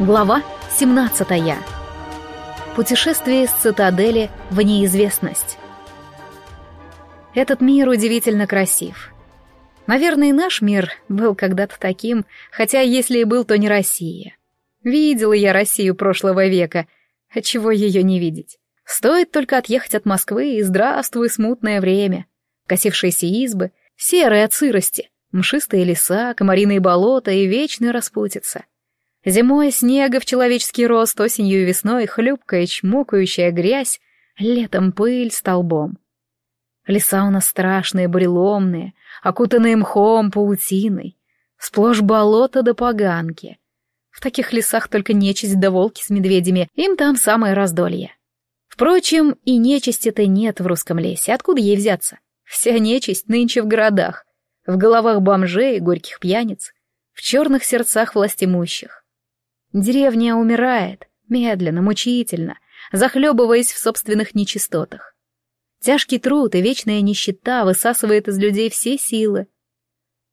Глава 17. Путешествие из цитадели в неизвестность. Этот мир удивительно красив. Наверное, наш мир был когда-то таким, хотя если и был, то не Россия. Видела я Россию прошлого века, отчего ее не видеть. Стоит только отъехать от Москвы, и здравствуй, смутное время. Косившиеся избы, серые от сырости, мшистые леса, комариные болота и вечная распутица — Зимой снега в человеческий рост, осенью и весной хлюпкая, чмокающая грязь, летом пыль столбом. Леса у нас страшные, буреломные, окутанные мхом, паутиной, сплошь болото да поганки. В таких лесах только нечисть да волки с медведями, им там самое раздолье. Впрочем, и нечисти-то нет в русском лесе, откуда ей взяться? Вся нечисть нынче в городах, в головах бомжей и горьких пьяниц, в черных сердцах властимущих. Деревня умирает, медленно, мучительно, захлебываясь в собственных нечистотах. Тяжкий труд и вечная нищета высасывает из людей все силы.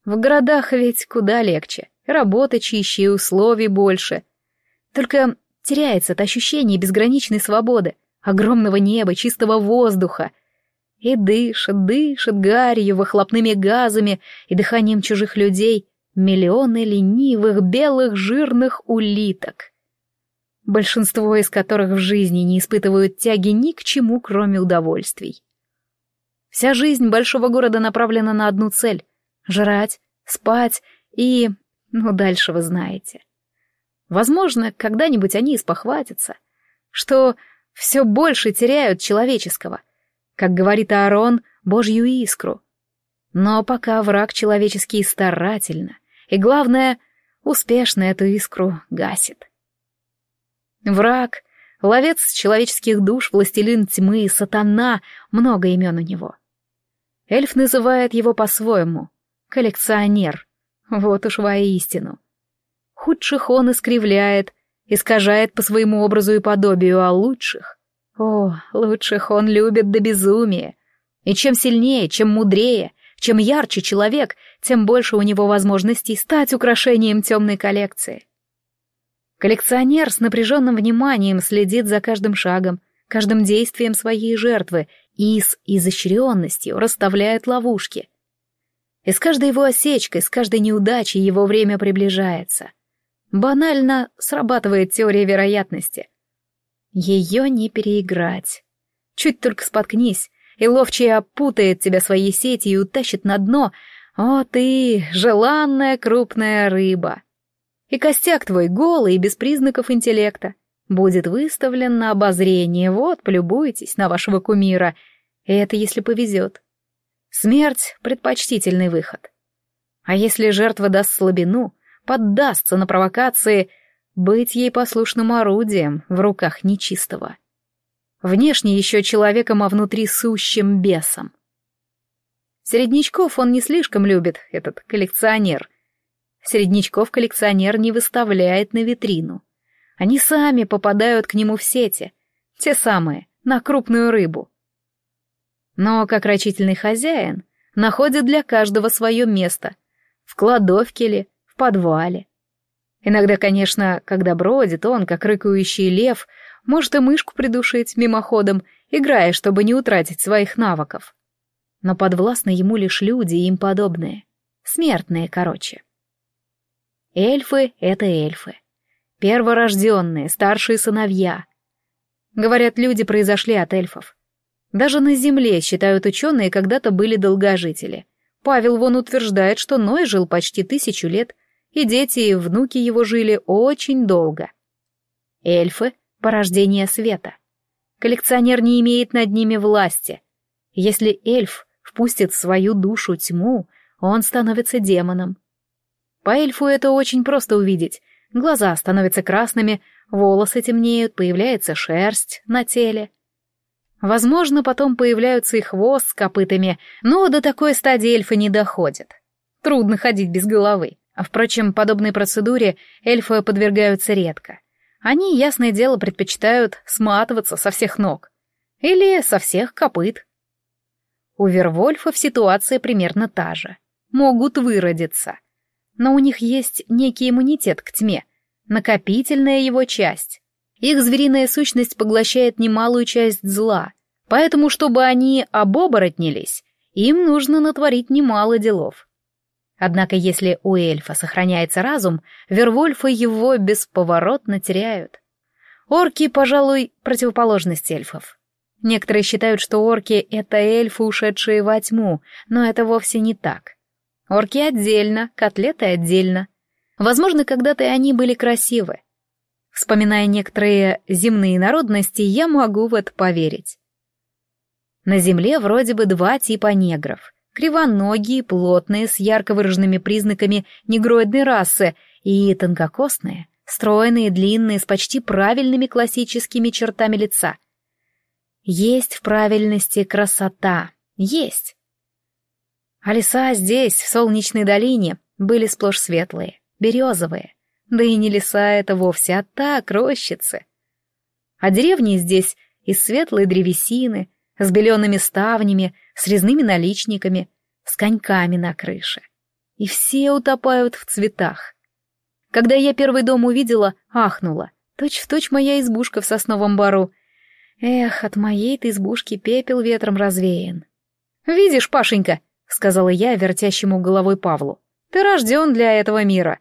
В городах ведь куда легче, работа чище и условий больше. Только теряется это ощущение безграничной свободы, огромного неба, чистого воздуха. И дышит, дышит гарью, выхлопными газами и дыханием чужих людей — Миллионы ленивых, белых, жирных улиток. Большинство из которых в жизни не испытывают тяги ни к чему, кроме удовольствий. Вся жизнь большого города направлена на одну цель — жрать, спать и... ну, дальше вы знаете. Возможно, когда-нибудь они испохватятся, что все больше теряют человеческого, как говорит Аарон, божью искру. Но пока враг человеческий старательно, и, главное, успешно эту искру гасит. Враг, ловец человеческих душ, властелин тьмы, сатана, много имен у него. Эльф называет его по-своему — коллекционер. Вот уж воистину. Худших он искривляет, искажает по своему образу и подобию, а лучших... О, лучших он любит до безумия. И чем сильнее, чем мудрее, чем ярче человек, тем больше у него возможностей стать украшением темной коллекции. Коллекционер с напряженным вниманием следит за каждым шагом, каждым действием своей жертвы и с изощренностью расставляет ловушки. И с каждой его осечкой, с каждой неудачей его время приближается. Банально срабатывает теория вероятности. Ее не переиграть. Чуть только споткнись, и ловчий опутает тебя своей сетью и утащит на дно. О ты, желанная крупная рыба! И костяк твой голый и без признаков интеллекта будет выставлен на обозрение. Вот, полюбуйтесь на вашего кумира. Это если повезет. Смерть — предпочтительный выход. А если жертва даст слабину, поддастся на провокации, быть ей послушным орудием в руках нечистого. Внешне еще человеком, а внутри сущим бесом. Середнячков он не слишком любит, этот коллекционер. Середнячков коллекционер не выставляет на витрину. Они сами попадают к нему в сети, те самые, на крупную рыбу. Но, как рачительный хозяин, находит для каждого свое место. В кладовке ли, в подвале. Иногда, конечно, когда бродит он, как рыкающий лев, может и мышку придушить мимоходом, играя, чтобы не утратить своих навыков. Но подвластны ему лишь люди и им подобные. Смертные, короче. Эльфы — это эльфы. Перворожденные, старшие сыновья. Говорят, люди произошли от эльфов. Даже на Земле, считают ученые, когда-то были долгожители. Павел вон утверждает, что Ной жил почти тысячу лет, и дети и внуки его жили очень долго. Эльфы порождение света. Коллекционер не имеет над ними власти. Если эльф впустит в свою душу тьму, он становится демоном. По эльфу это очень просто увидеть. Глаза становятся красными, волосы темнеют, появляется шерсть на теле. Возможно, потом появляются и хвост с копытами, но до такой стадии эльфы не доходят. Трудно ходить без головы. А, впрочем, подобной процедуре эльфы подвергаются редко. Они, ясное дело, предпочитают сматываться со всех ног. Или со всех копыт. У Вервольфов ситуация примерно та же. Могут выродиться. Но у них есть некий иммунитет к тьме. накопительная его часть. Их звериная сущность поглощает немалую часть зла, поэтому, чтобы они обоборотнились, им нужно натворить немало делов. Однако если у эльфа сохраняется разум, Вервольфы его бесповоротно теряют. Орки, пожалуй, противоположность эльфов. Некоторые считают, что орки — это эльфы, ушедшие во тьму, но это вовсе не так. Орки отдельно, котлеты отдельно. Возможно, когда-то они были красивы. Вспоминая некоторые земные народности, я могу в это поверить. На земле вроде бы два типа негров. Кривоногие, плотные, с ярко выраженными признаками негроидной расы, и тонкокосные, стройные, длинные, с почти правильными классическими чертами лица. Есть в правильности красота. Есть. А леса здесь, в солнечной долине, были сплошь светлые, березовые. Да и не леса это вовсе, а так, рощицы. А деревни здесь из светлой древесины, с белеными ставнями, с резными наличниками, с коньками на крыше. И все утопают в цветах. Когда я первый дом увидела, ахнула. Точь-в-точь моя избушка в сосновом бару. Эх, от моей-то избушки пепел ветром развеян. «Видишь, Пашенька, — сказала я вертящему головой Павлу. «Ты рожден для этого мира».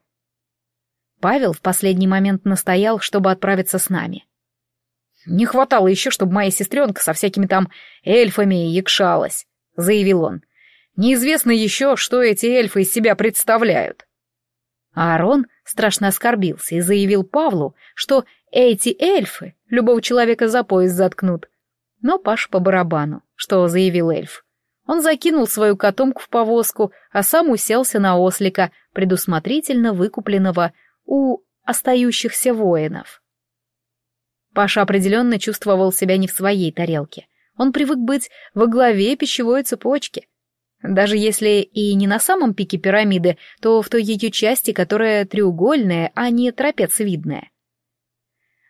Павел в последний момент настоял, чтобы отправиться с нами. «Не хватало еще, чтобы моя сестренка со всякими там эльфами якшалась», — заявил он. «Неизвестно еще, что эти эльфы из себя представляют». Аарон страшно оскорбился и заявил Павлу, что эти эльфы любого человека за пояс заткнут. Но Паш по барабану, что заявил эльф. Он закинул свою котомку в повозку, а сам уселся на ослика, предусмотрительно выкупленного у остающихся воинов. Паша определенно чувствовал себя не в своей тарелке. Он привык быть во главе пищевой цепочки. Даже если и не на самом пике пирамиды, то в той ее части, которая треугольная, а не трапециевидная.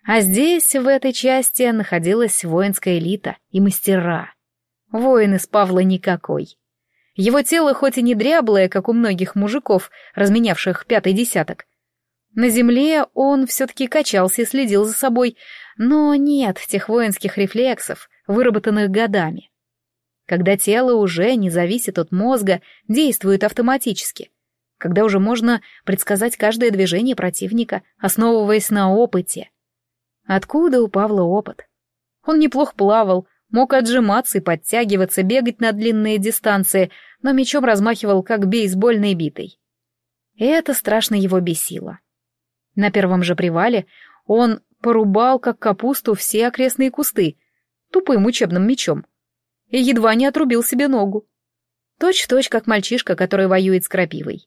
А здесь, в этой части, находилась воинская элита и мастера. Воин из Павла никакой. Его тело хоть и не дряблое, как у многих мужиков, разменявших пятый десяток. На земле он все-таки качался и следил за собой, но нет тех воинских рефлексов, выработанных годами. Когда тело уже не зависит от мозга, действует автоматически. Когда уже можно предсказать каждое движение противника, основываясь на опыте. Откуда у Павла опыт? Он неплохо плавал, Мог отжиматься и подтягиваться, бегать на длинные дистанции, но мечом размахивал, как бейсбольной битой. И это страшно его бесило. На первом же привале он порубал, как капусту, все окрестные кусты, тупым учебным мечом, и едва не отрубил себе ногу. Точь-в-точь, как мальчишка, который воюет с крапивой.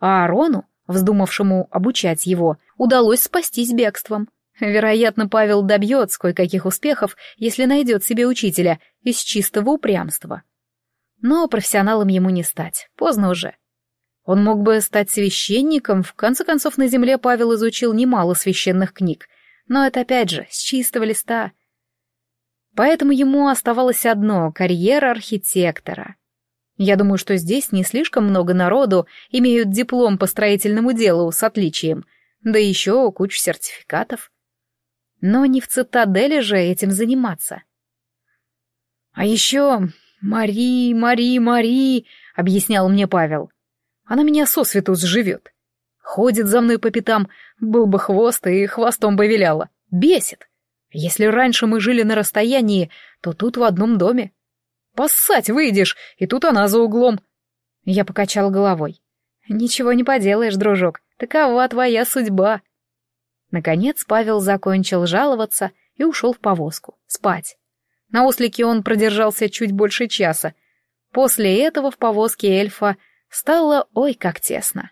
А Арону, вздумавшему обучать его, удалось спастись бегством — Вероятно, Павел добьется кое-каких успехов, если найдет себе учителя из чистого упрямства. Но профессионалом ему не стать, поздно уже. Он мог бы стать священником, в конце концов на земле Павел изучил немало священных книг, но это опять же с чистого листа. Поэтому ему оставалось одно — карьера архитектора. Я думаю, что здесь не слишком много народу имеют диплом по строительному делу с отличием, да еще кучу сертификатов. Но не в цитадели же этим заниматься. «А еще Мари, Мари, Мари», — объяснял мне Павел. «Она меня сосвету сживет. Ходит за мной по пятам, был бы хвост, и хвостом бы виляла. Бесит. Если раньше мы жили на расстоянии, то тут в одном доме. Поссать выйдешь, и тут она за углом». Я покачал головой. «Ничего не поделаешь, дружок, такова твоя судьба». Наконец Павел закончил жаловаться и ушел в повозку, спать. На ослике он продержался чуть больше часа. После этого в повозке эльфа стало ой как тесно.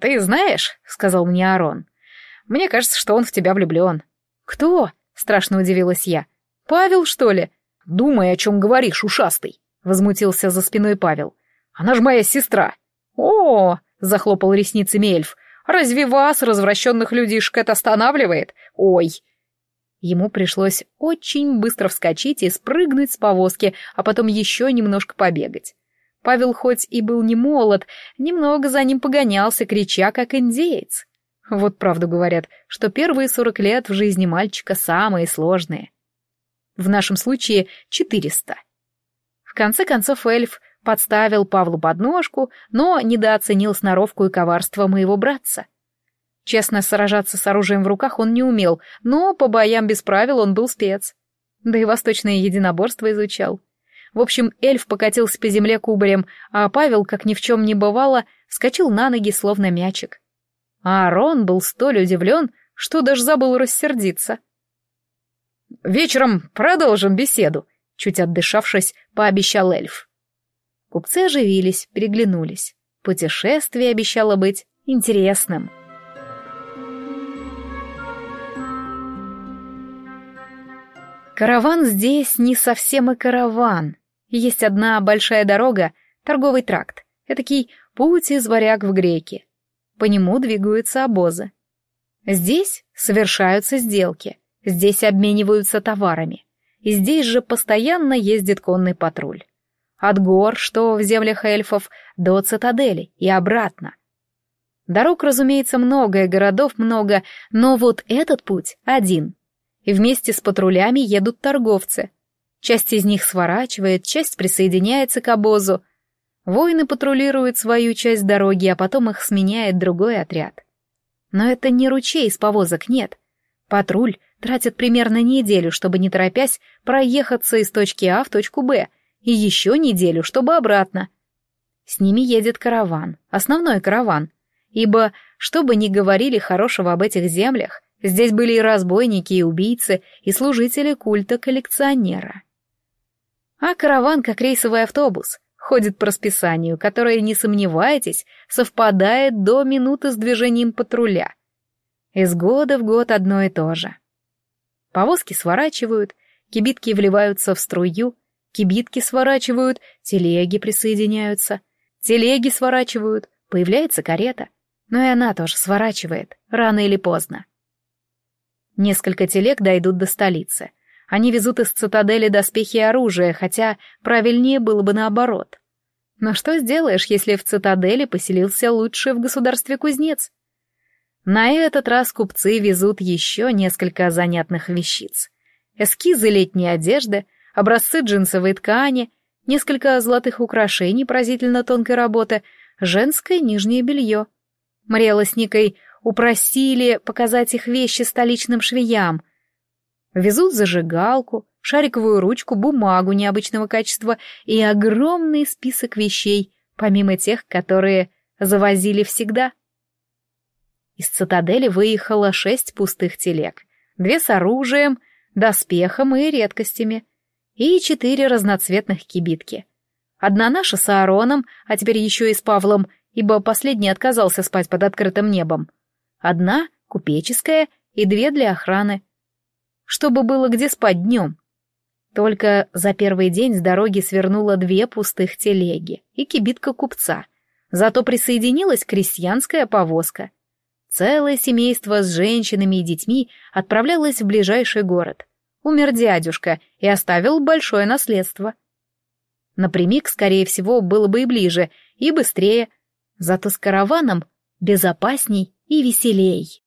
«Ты знаешь», — сказал мне Арон, — «мне кажется, что он в тебя влюблен». «Кто?» — страшно удивилась я. «Павел, что ли?» «Думай, о чем говоришь, ушастый», — возмутился за спиной Павел. «Она же моя сестра». «О!» — захлопал ресницами эльф. Разве вас, развращенных людишек, это останавливает? Ой!» Ему пришлось очень быстро вскочить и спрыгнуть с повозки, а потом еще немножко побегать. Павел хоть и был не молод, немного за ним погонялся, крича, как индеец. Вот правду говорят, что первые сорок лет в жизни мальчика самые сложные. В нашем случае четыреста. В конце концов эльф подставил Павлу подножку, но недооценил сноровку и коварство моего братца. Честно, сражаться с оружием в руках он не умел, но по боям без правил он был спец. Да и восточное единоборство изучал. В общем, эльф покатился по земле кубарем, а Павел, как ни в чем не бывало, вскочил на ноги, словно мячик. А Арон был столь удивлен, что даже забыл рассердиться. «Вечером продолжим беседу», — чуть отдышавшись, пообещал эльф. Купцы оживились, переглянулись. Путешествие обещало быть интересным. Караван здесь не совсем и караван. Есть одна большая дорога, торговый тракт, этакий путь из варяг в греки. По нему двигаются обозы. Здесь совершаются сделки, здесь обмениваются товарами, и здесь же постоянно ездит конный патруль. От гор, что в землях эльфов, до цитадели и обратно. Дорог, разумеется, много и городов много, но вот этот путь один. И вместе с патрулями едут торговцы. Часть из них сворачивает, часть присоединяется к обозу. Воины патрулируют свою часть дороги, а потом их сменяет другой отряд. Но это не ручей из повозок, нет. Патруль тратит примерно неделю, чтобы, не торопясь, проехаться из точки А в точку Б — и еще неделю, чтобы обратно. С ними едет караван, основной караван, ибо, что бы ни говорили хорошего об этих землях, здесь были и разбойники, и убийцы, и служители культа коллекционера. А караван, как рейсовый автобус, ходит по расписанию, которое, не сомневайтесь, совпадает до минуты с движением патруля. Из года в год одно и то же. Повозки сворачивают, кибитки вливаются в струю, Кибитки сворачивают, телеги присоединяются. Телеги сворачивают, появляется карета. Но и она тоже сворачивает, рано или поздно. Несколько телег дойдут до столицы. Они везут из цитадели доспехи и оружие, хотя правильнее было бы наоборот. Но что сделаешь, если в цитадели поселился лучший в государстве кузнец? На этот раз купцы везут еще несколько занятных вещиц. Эскизы летней одежды — образцы джинсовой ткани, несколько золотых украшений поразительно тонкой работы, женское нижнее белье. Мариэла с Никой упросили показать их вещи столичным швеям. Везут зажигалку, шариковую ручку, бумагу необычного качества и огромный список вещей, помимо тех, которые завозили всегда. Из цитадели выехало шесть пустых телег, две с оружием, доспехом и редкостями и четыре разноцветных кибитки. Одна наша с Аароном, а теперь еще и с Павлом, ибо последний отказался спать под открытым небом. Одна купеческая и две для охраны. Чтобы было где спать днем. Только за первый день с дороги свернуло две пустых телеги и кибитка купца. Зато присоединилась крестьянская повозка. Целое семейство с женщинами и детьми отправлялось в ближайший город. Умер дядюшка и оставил большое наследство. Напрямик, скорее всего, было бы и ближе, и быстрее, зато с караваном безопасней и веселей.